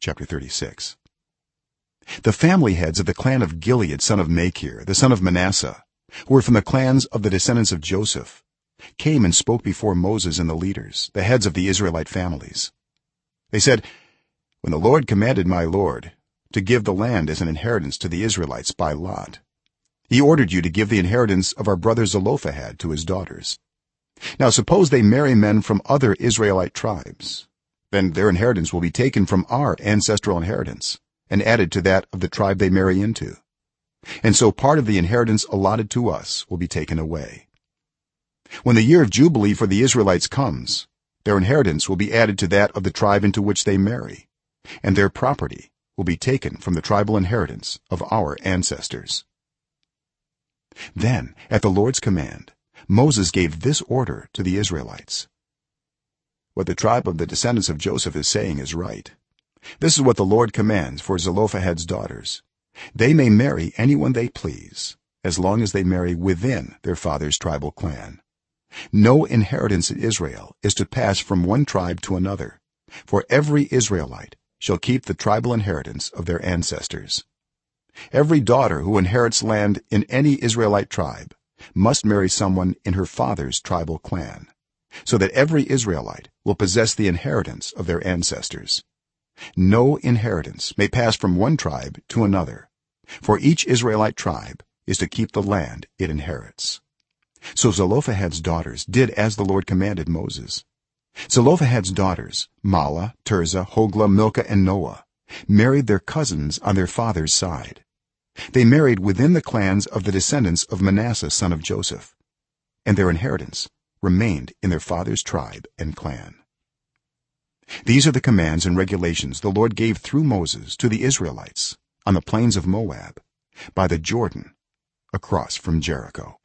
chapter 36 the family heads of the clan of gilead son of machir the son of manasseh who were from the clans of the descendants of joseph came and spoke before moses and the leaders the heads of the israelite families. They said when the lord commanded my lord to give the land as an inheritance to the israelites by lot he ordered you to give the inheritance of our brother zelophehad to his daughters. Now suppose they marry men from other israelite tribes then their inheritance will be taken from our ancestral inheritance and added to that of the tribe they marry into. And so part of the inheritance allotted to us will be taken away. When the year of jubilee for the israelites comes their inheritance will be added to that of the tribe into which they marry and their property will be taken from the tribal inheritance of our ancestors. Then at the lord's command moses gave this order to the israelites what the tribe of the descendants of joseph is saying is right. This is what the lord commands for zelophehad's daughters. They may marry anyone they please as long as they marry within their father's tribal clan. No inheritance in israel is to pass from one tribe to another for every israelite shall keep the tribal inheritance of their ancestors. Every daughter who inherits land in any israelite tribe must marry someone in her father's tribal clan so that every israelite will possess the inheritance of their ancestors. No inheritance may pass from one tribe to another for each israelite tribe is to keep the land it inherits. So zelophehad's daughters did as the lord commanded moses. Zelophehad's daughters mahlah tirzah hoglah milcah and noah married their cousins on their father's side. They married within the clans of the descendants of manasseh son of joseph and their inheritance remained in their father's tribe and clan. These are the commands and regulations the lord gave through moses to the israelites on the plains of moab by the jordan across from jericho